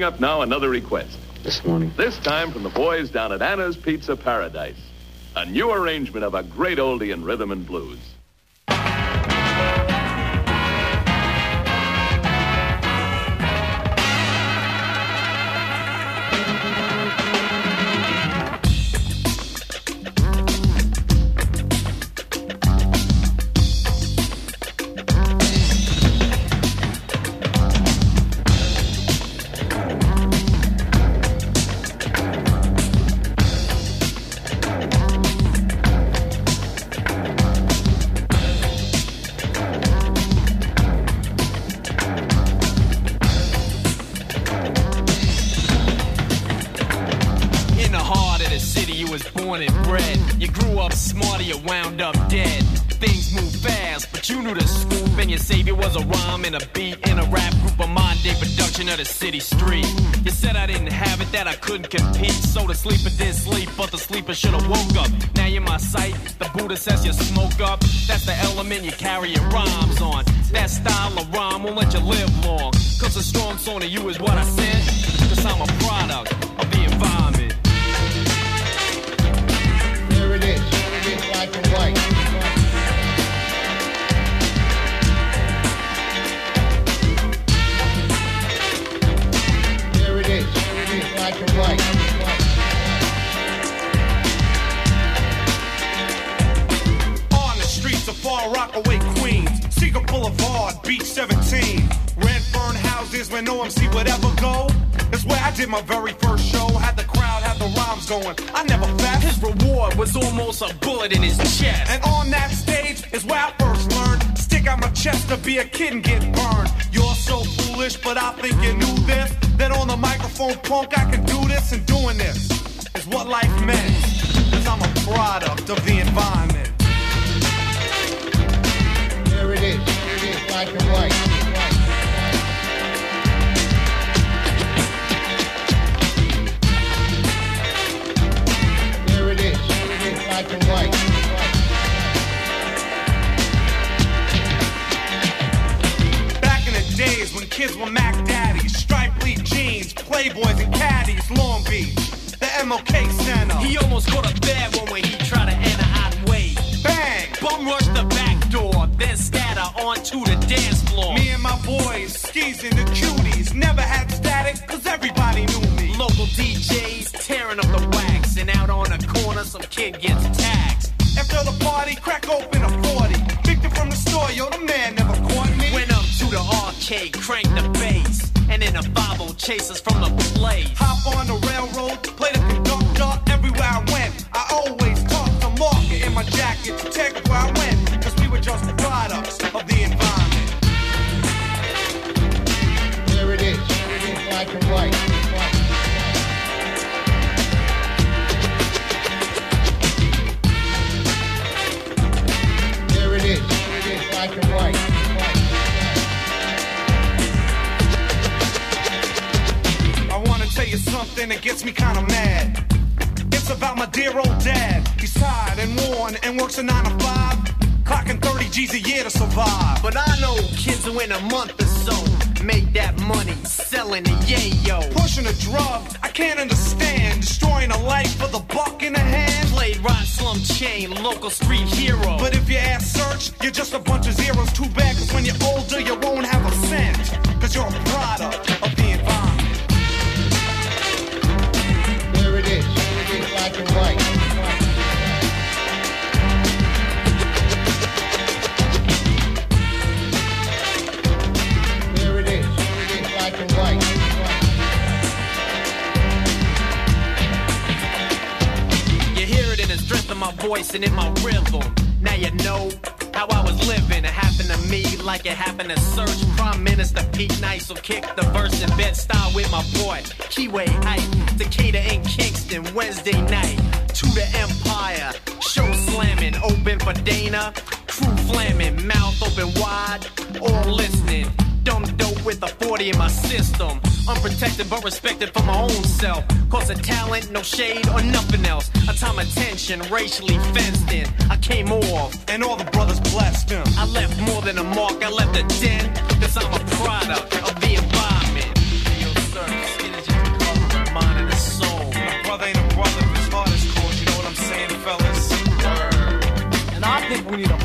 Up now, another request. This morning. This time from the boys down at Anna's Pizza Paradise. A new arrangement of a great oldie in rhythm and blues. But should have woke up. Now you're my sight, the Buddha says you smoke up. That's the element you carry your houses where no MC would ever go. It's where I did my very first show. Had the crowd, had the rhymes going. I never fast. His reward was almost a bullet in his chest. And on that stage is where I first learned. Stick out my chest to be a kid and get burned. You're so foolish, but I think you knew this. That on the microphone, punk, I can do this and doing this is what life meant. Cause I'm a product of the environment. There it is. It's black and white. Black and white. Back in the days when kids were Mac Daddies, striped bleed jeans, Playboys and caddies, Long Beach, the MLK Center. He almost caught a bad one when he tried to enter I'd wait. Bang! Bum rush the back door, then scatter onto the dance floor. Me and my boys, skis and the cuties, never had static, cause everybody knew me. Local DJs tearing up the wax, and out on the corner, some kid gets taxed. After the party, crack open a 40. Picked it from the store, yo, the man never caught me. Went up to the arcade, crank the bass, and in a 5 chase us from the place. Hop on the railroad, play the conductor everywhere I went. I always talked to market in my jacket to take where I went, were just products of the environment. There it is. Black and white. There it is. It's black and white. I wanna tell you something that gets me kinda mad. It's about my dear old dad. He's tired and worn and works a 9 to 5, clocking 30 G's a year to survive. But I know kids who in a month or so make that money selling the yayo. Pushing a drug, I can't understand. Destroying a life for the buck in the hand. Played Rod Slum Chain, local street hero. But if you ask Serch, you're just a bunch of zeros. Too bad, cause when you're older, you won't have a cent. Cause you're a product of the environment. There it is. It's black and white. My voice and in my rhythm. Now you know how I was living. It happened to me like it happened to Serch. Prime Minister Pete Nice will kick the verse in bed style with my boy. Keyway Ike, Decatur in Kingston, Wednesday night. To the Empire, show slamming, open for Dana. Crew flamming, mouth open wide, all listening. Dumb dope with a 40 in my system. Unprotected but respected for my own self. Cause of talent, no shade or nothing else. A time of tension, racially fenced in. I came off, and all the brothers blessed him. I left more than a mark, I left a dent. Cause I'm a product of the environment. Yo, sir, skin is just cover, mind and the soul. My brother ain't a brother, his heart is cold, you know what I'm saying, fellas? And I think we need a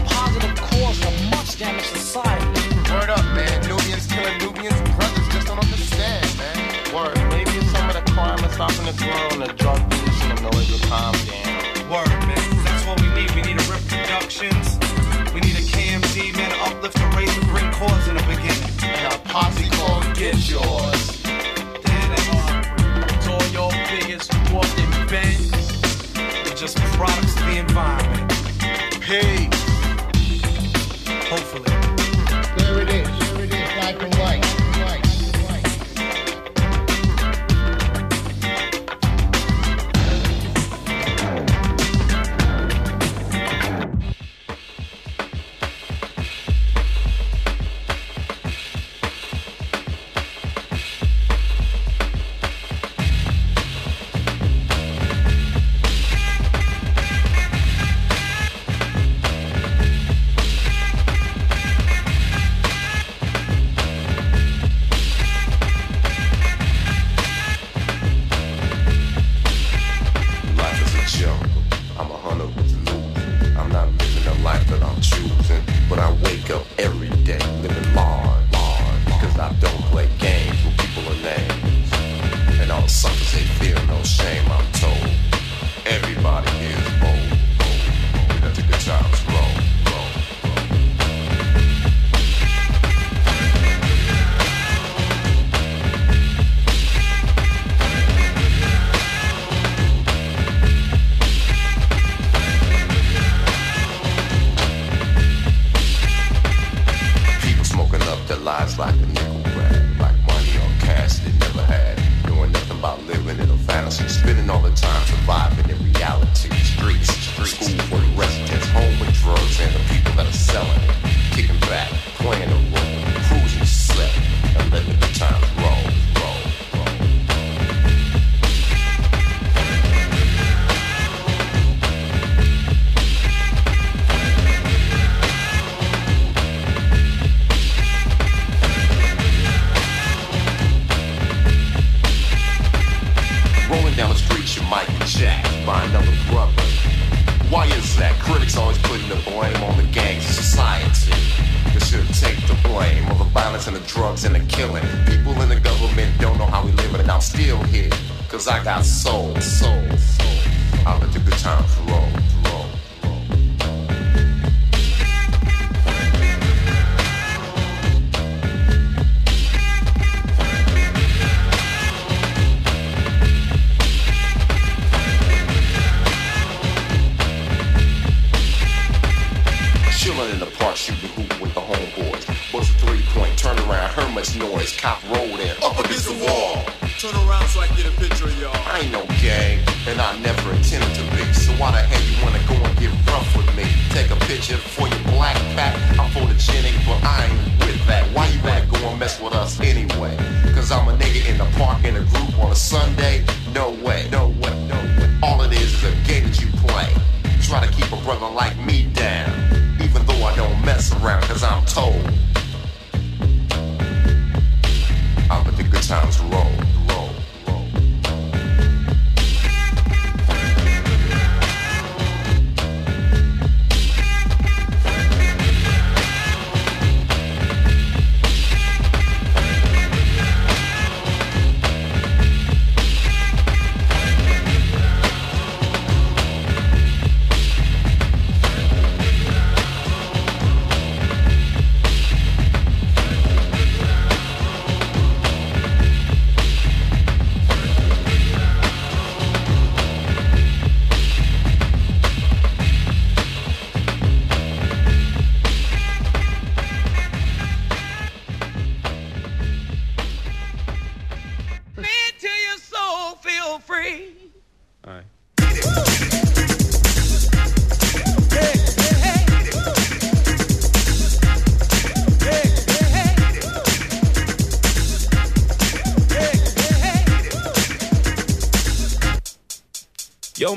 slow on the drug and the noise will calm down. Word, man. That's what we need. We need a Rip Productions. We need a KMD, man, to uplift and raise the great cause in the beginning. And a posse called Get Yours. There. It's all your biggest walking bends. They're just products of the environment. Hey, Hopefully. There it is. There it is, black and white.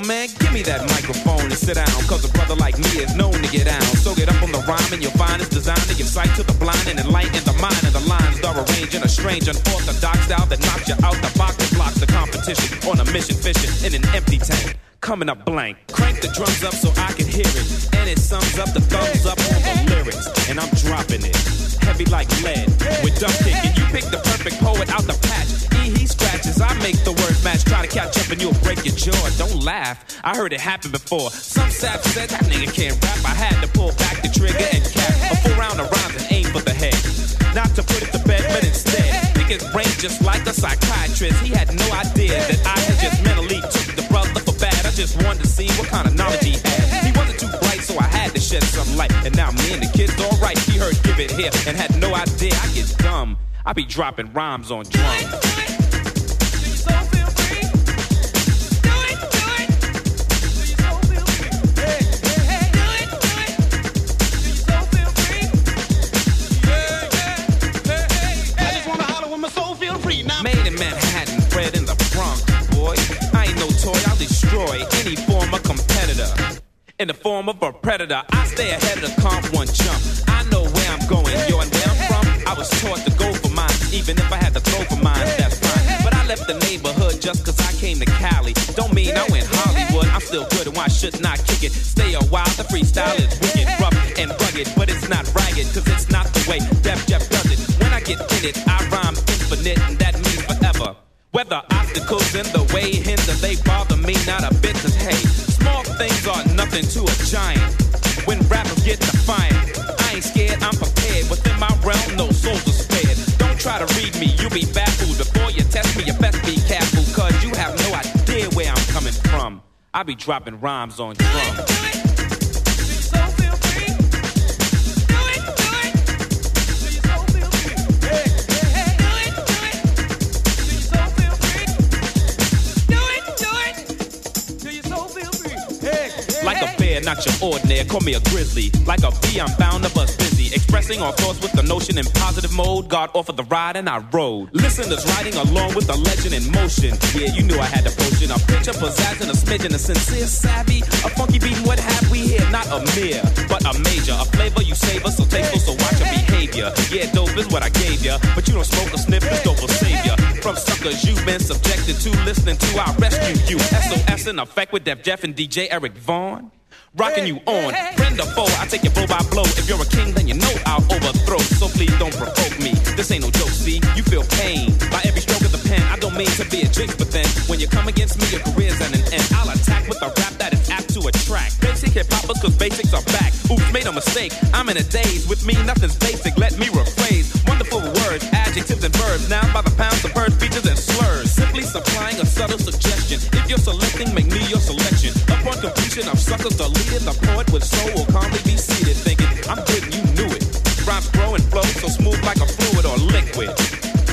man, give me that microphone and sit down. Cause a brother like me is known to get down. So get up on the rhyme and you'll find it's designed to give sight to the blind and enlighten the mind. And the lines are arranged in a strange, unorthodox style that knocks you out the box and blocks the competition. On a mission, fishing in an empty tank coming up blank. Crank the drums up so I can hear it. And it sums up the thumbs up on the lyrics. And I'm dropping it heavy like lead. With dunk and you pick the perfect poet out the patch. E he scratches, I make the word match. Try to catch up and you'll break your jaw. Don't laugh, I heard it happen before. Some sap said that nigga can't rap. I had to pull back the trigger and cap a full round of rhymes and aim for the head. Not to put it to bed, but instead, nigga's brain just like a psychiatrist. He had no idea that I had just mentally took the brother for bad. I just wanted to see what kind of knowledge he had. He wasn't too bright, so I had to shed some light. And now me and the kid it here and had no idea. I get dumb. I be dropping rhymes on drums. Made in Manhattan, bred in the Bronx, boy. I ain't no toy, I'll destroy any former competitor. In the form of a predator, I stay ahead of the comp one jump. I know going, yo, and where I'm from. I was taught to go for mine, even if I had to throw for mine, that's fine. But I left the neighborhood just cause I came to Cali. Don't mean I went Hollywood, I'm still good and why should not kick it? Stay a while, the freestyle is wicked, rough and rugged, but it's not ragged, cause it's not the way Def Jef does it. When I get in it, I rhyme infinite, and that means forever. Whether obstacles in the way hinder, they bother me not a bit, cause hey, small things are nothing to a giant. You'll be baffled. Before you test me, you best be careful, cause you have no idea where I'm coming from. I be dropping rhymes on drums. Like a bear, not your ordinary. Call me a grizzly. Like a bee, I'm bound to bust. Expressing our thoughts with the notion in positive mode. God offered the ride and I rode. Listeners riding along with the legend in motion. Yeah, you knew I had the potion. A picture, pizzazz, and a smidgen. A sincere savvy. A funky beat, what have we here? Not a mere, but a major. A flavor you savor, so tasteful, so watch your behavior. Yeah, dope is what I gave ya. But you don't smoke or sniff, this dope will save ya. From suckers you've been subjected to listening to, I rescue you. SOS in effect with Def Jef and DJ Eric Vaughn. Rocking you on, friend or foe, I take your blow by blow. If you're a king, then you know I'll overthrow. So please don't provoke me. This ain't no joke, see? You feel pain by every stroke of the pen. I don't mean to be a jinx, but then when you come against me, your career's at an end. I'll attack with a rap that is apt to attract. Basic hip hoppers, cause basics are back. Oops, made a mistake. I'm in a daze. With me, nothing's basic. Let me rephrase. Wonderful words, adjectives, and verbs. Now by the pounds of bird features and slurs. Simply supplying a subtle suggestion. If you're selecting, make me your selection. Upon completion of suckers deleted, the poet with soul will calmly be seated, thinking, I'm good, you knew it. Rhymes grow and flow so smooth like a fluid or liquid.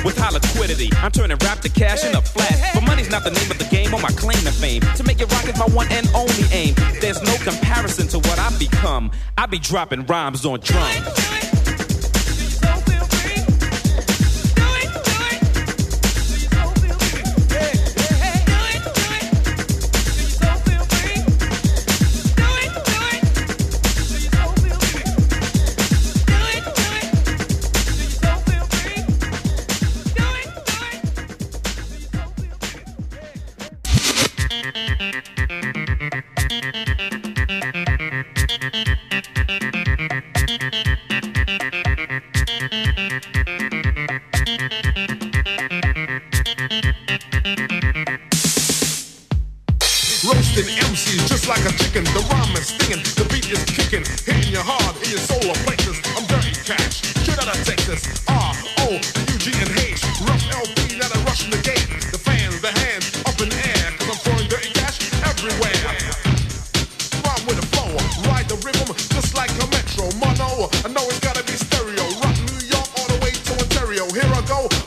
With high liquidity, I'm turning rap to cash in a flash. But money's not the name of the game or my claim to fame. To make it rock is my one and only aim. There's no comparison to what I've become. I be dropping rhymes on drums.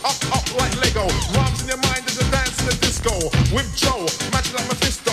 Up, up like Lego. Rhymes in your mind as you dance in the disco. With Joe, matching like Mephisto.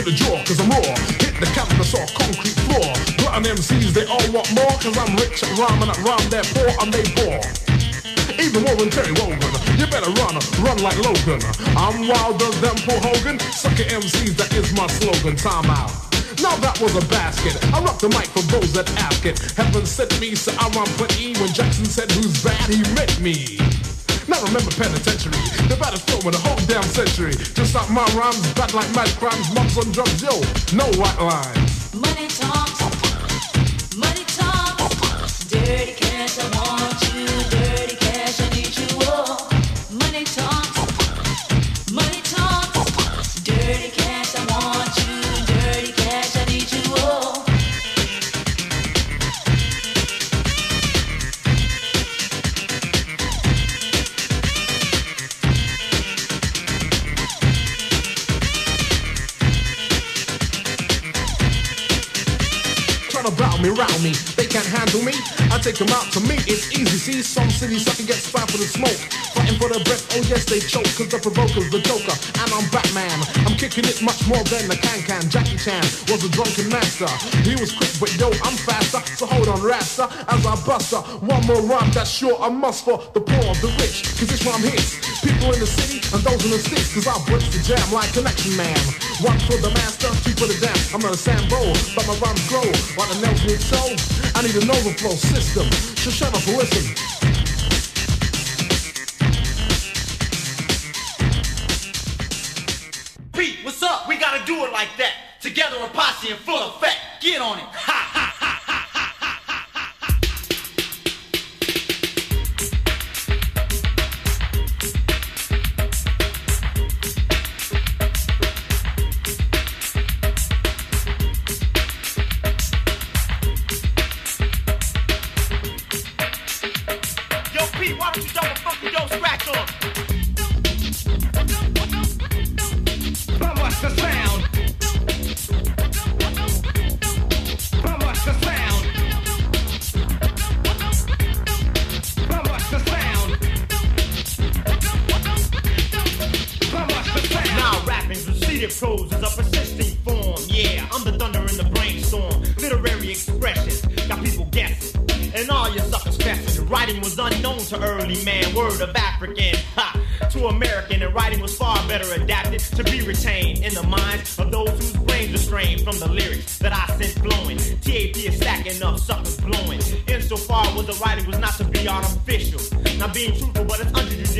Concrete saw concrete floor. Glutton MCs, they all want more, cause I'm rich at rhyming at rhyme, they're poor and they poor. Even more than Terry Wogan, you better run, run like Logan. I'm wilder than Paul Hogan, sucker MCs, that is my slogan, time out. Now that was a basket. I rock the mic for those that ask it. Heaven sent me, so I rhyme plenty. When Jackson said who's bad, he meant me. Now remember penitentiary, the baddest flow in the whole damn century. Just like my rhymes, bad like mad crimes, mumps on drugs, yo, no white lines. Take them out to me, it's easy. See, some cities sucker get spot for the smoke. Fighting for their breath, oh yes, they choke. Cause the provoker's the joker, and I'm Batman. I'm kicking it much more than the can can. Jackie Chan was a drunken master. He was quick, but yo, I'm faster. So hold on, Rasta, as I bust her. One more rhyme that's sure a must for the poor, the rich. Cause this rhyme hits people in the city and those in the sticks. Cause I break the jam like Connection Man. One for the master, two for the dance. I'm not a Sambo, but my rhymes grow. While the nails need so, I need an overflow system. So shut up and listen. Pete, what's up? We gotta do it like that. Together a posse in full effect. Get on it.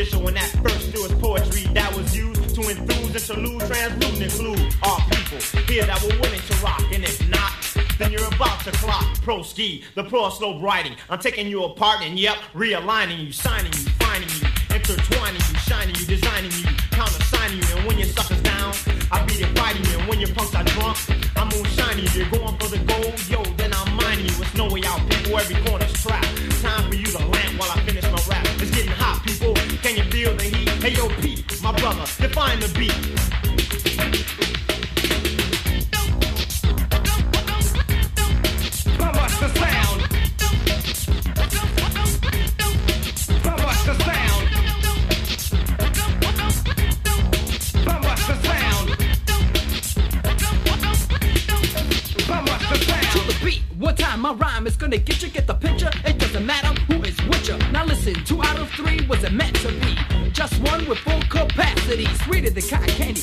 When that first was poetry that was used to enthuse, translude, and include all people here that were willing to rock. And if not, then you're about to clock. Pro ski, the pro slope writing. I'm taking you apart and yep, realigning you, signing you, finding you, intertwining you, shining you, designing you, countersigning you. And when your suckers down, I be fighting you. And when your punks are drunk, I'm moonshining you. You're going for the gold, yo, then I'm mining you. It's no way out, people. Every corner's trapped. Time for you to lamp Hey, yo, Pete, my brother, define the beat. The sound? The sound? The sound? The sound? to the beat. One time my rhyme is gonna get you, get the picture. It doesn't matter who is with you. Now listen, two out of three was it meant capacity. Sweeter than cotton candy,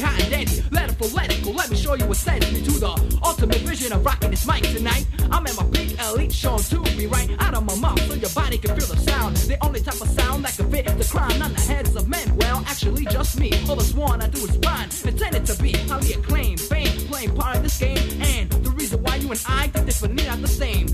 hot and dandy. Let it philetical, let me show you what sends me to the ultimate vision of rocking this mic tonight. I'm at my peak elite, shown to be right out of my mouth so your body can feel the sound. The only type of sound that can fit the crown on the heads of men. Well, actually, just me. All the sworn I do is fine, intended to be highly acclaimed, fame, playing part in this game, and the reason why you and I think this differently not the same.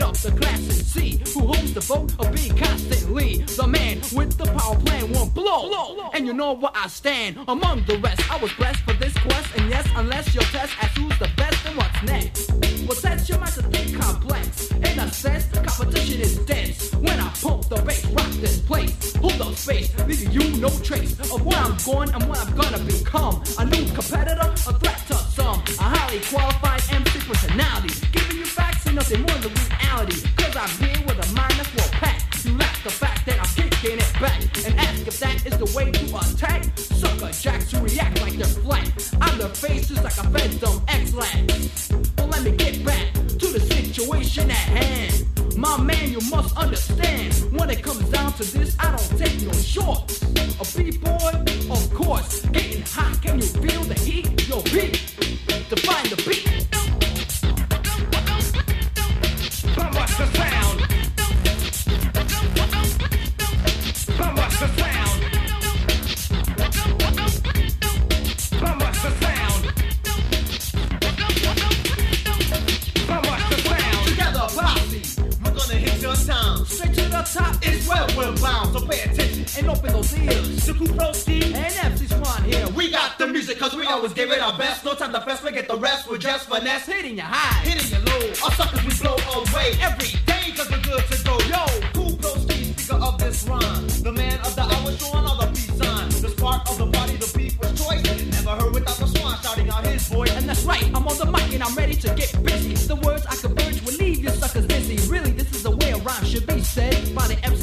Up the class and see who holds the vote or be constantly the man with the power plan won't blow. And you know where I stand among the rest. I was blessed for this quest, and yes, unless your test asks who's the best and what's next. Well, that's your mind to think complex. In a sense, competition is dense. When I pump the bass, rock this place. Hold up space, leaving you no trace of where I'm going and what I'm gonna become. A new competitor, a threat to some. A highly qualified MC personality. Giving you facts nothing more than reality. Cause I'm here with a mind that's well packed. You lack the fact that I'm kicking it back. And ask if that is the way to attack. Sucker jacks who react like they're flat. I'm the face just like a phantom X-Lax. But let me get back to the situation at hand. My man, you must understand. When it comes down to this, I don't take no shorts. A b-boy, of course. Getting hot, can you feel the heat? Yo, beat, define the beat. musical Steve And MC Swan here. We got the music cause we always give it our best. No time to fess, we get the rest. We're just finesse. Hitting your high, hitting your low. Our suckers we blow away every day cause we're good to go. Yo, cool proceed, speaker of this rhyme. The man of the hour, showing all the peace sign. The spark of the body, the beat was choice. Never heard without the swan shouting out his voice. And that's right, I'm on the mic and I'm ready to get busy. The words I could urge will leave you suckers dizzy. Really, this is the way a rhyme should be said by the MC.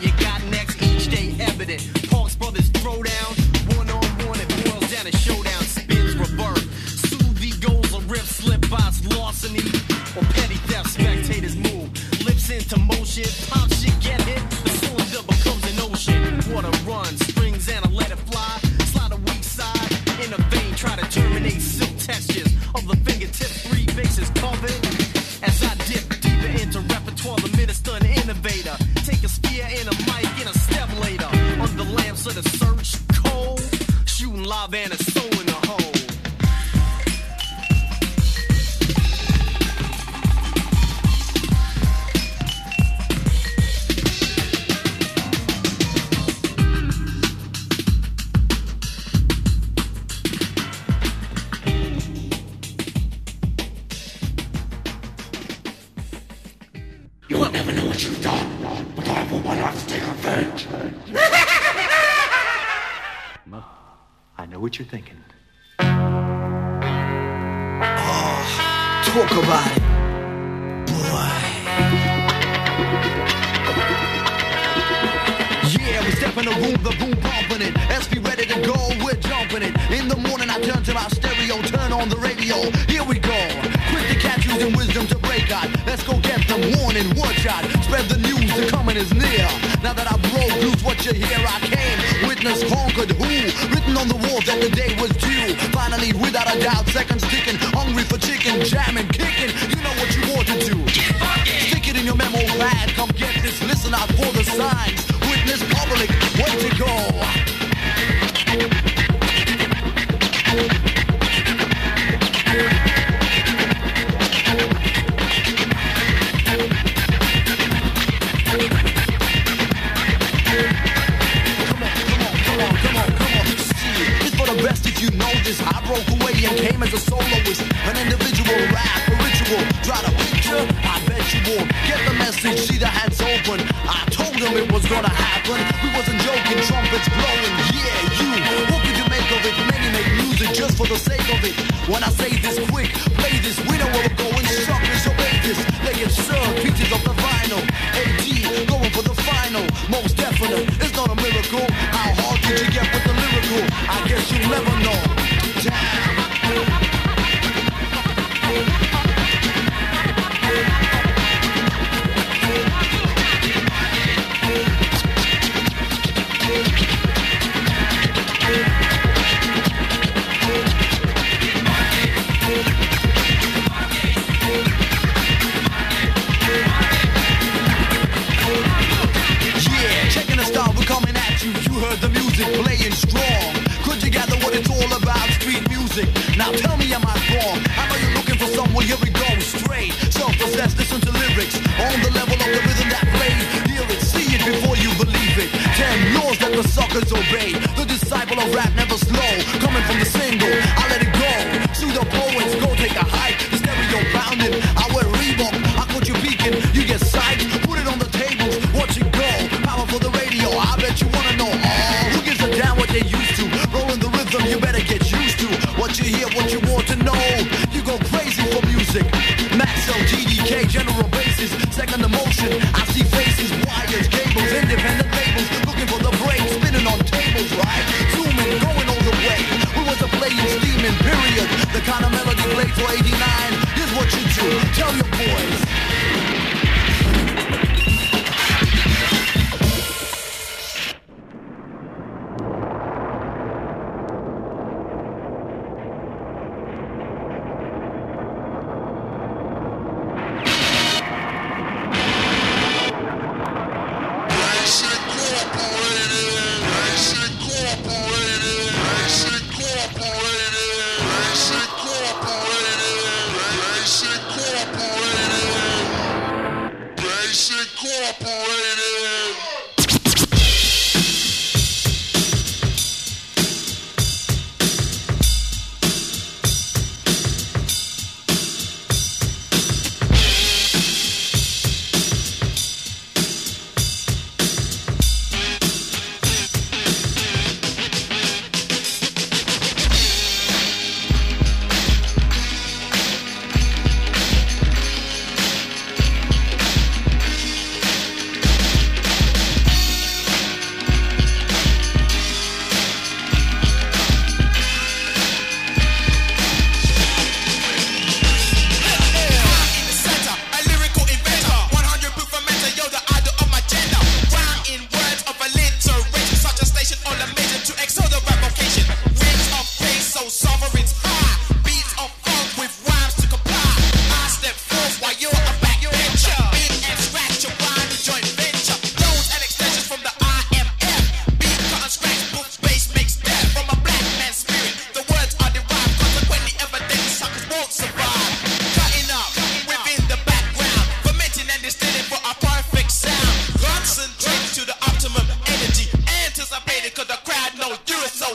You got next. Each day evident. Parks Brothers throwdown, one on one, it boils down to showdown, spins revert. Soothie goals or rip slip bots, larceny, or petty theft, spectators move. Lips into motion, pop shit get hit, warning, watch out. Spread the news, the coming is near. Now that I've broke loose what you hear, I came. Witness conquered who? Written on the wall that the day was due. Finally, without a doubt, seconds ticking. Hungry for chicken, jamming, kicking. You know what you want to do. Stick it in your memo pad. Come get this, listen out for the signs. Witness public, way to go. Came as a soloist, an individual rap, a ritual. Try to picture, I bet you won't get the message. See the hands open. I told him it was gonna happen. We wasn't joking, trumpets blowing. Yeah, you. What could you make of it? Many make music just for the sake of it. When I say this quick, play this. We know where we're going. Suckers obey this. They get served pieces of the vinyl. AD going for the final. Most definite. It's not a miracle. How hard did you get with the lyrical? I guess you'll never know. The suckers obey. The disciple of rap never slow. Coming from the single, I let it go. Pseudo poets, go take a hike. The stereo pounding. I wear Reebok. I caught you peeking. You get psyched. Put it on the tables. Watch it go. Power for the radio. I bet you wanna know. Oh, who gives a damn what they used to? Rolling the rhythm, you better get used to. What you hear, what you want to know. You go crazy for music. Maxwell, GDK, general basis. Second emotion. Tell your boys. cause the crowd know you're so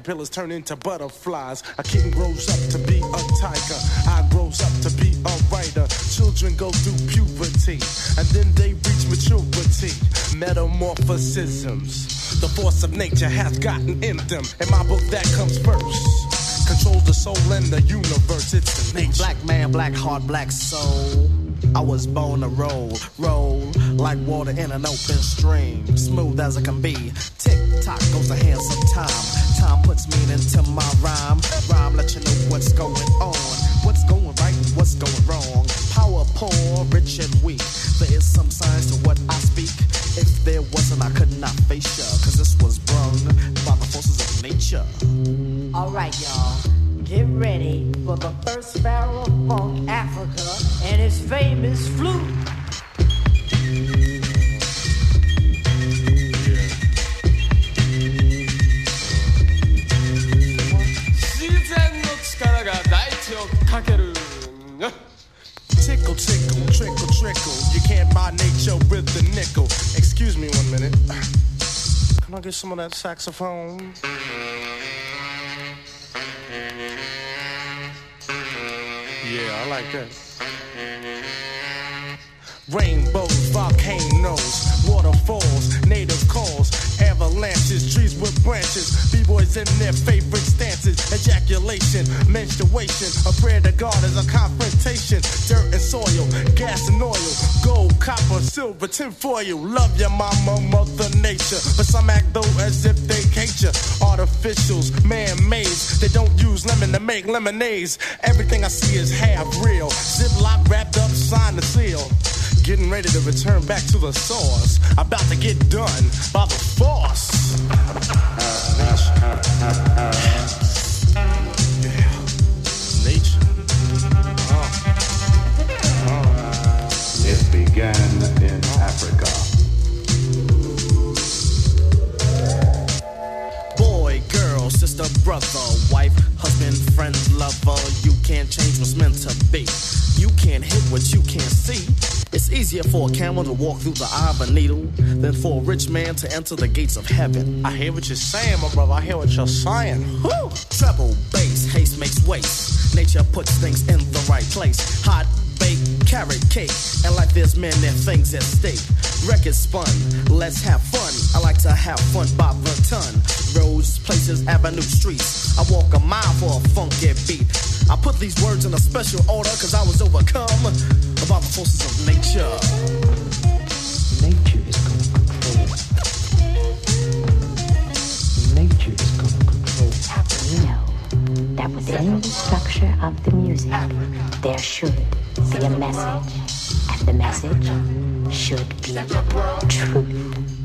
caterpillars turn into butterflies. A king grows up to be a tiger. I grows up to be a writer. Children go through puberty and then they reach maturity. Metamorphosisms. The force of nature has gotten in them. In my book, that comes first. Controls the soul and the universe. It's the nature. Black man, black heart, black soul. I was born to roll, roll like water in an open stream. Smooth as it can be. Tick tock goes the hands of time. Time puts meaning to my rhyme. Rhyme let you know what's going on. What's going right and what's going wrong. Power poor, rich and weak. There is some signs to what I speak. If there wasn't, I could not face ya. Cause this was brung by the forces of nature. Alright, y'all. Get ready for the first pharaoh funk Afrika and his famous flute. Tickle, tickle, trickle, trickle. You can't buy nature with the nickel. Excuse me one minute. Can I get some of that saxophone? Yeah, I like that. Rainbows, volcanoes, waterfalls, native calls, avalanches, trees with branches, b-boys in their favorite stances, ejaculation, menstruation, a prayer to God is a confrontation, dirt and soil, gas and oil, gold, copper, silver, tinfoil, love your mama, mother nature, but some act though as if they hate you, artificials, man-made, they don't use lemon to make lemonades, everything I see is half real, ziploc wrapped up, signed the seal. Getting ready to return back to the source. About to get done by the force. Uh, uh, uh, easier for a camel to walk through the eye of a needle than for a rich man to enter the gates of heaven. I hear what you're saying, my brother. I hear what you're saying. Whew. Treble, bass, haste makes waste. Nature puts things in the right place. Hot baked carrot cake, and like there's men and things at stake. Records spun, let's have fun. I like to have fun by the ton. Roads, places, avenue, streets. I walk a mile for a funky beat. I put these words in a special order cause I was overcome by the forces of nature. Nature is going to control. Nature is going to control. We know that within the structure of the music, there should be a message. And the message should be truth.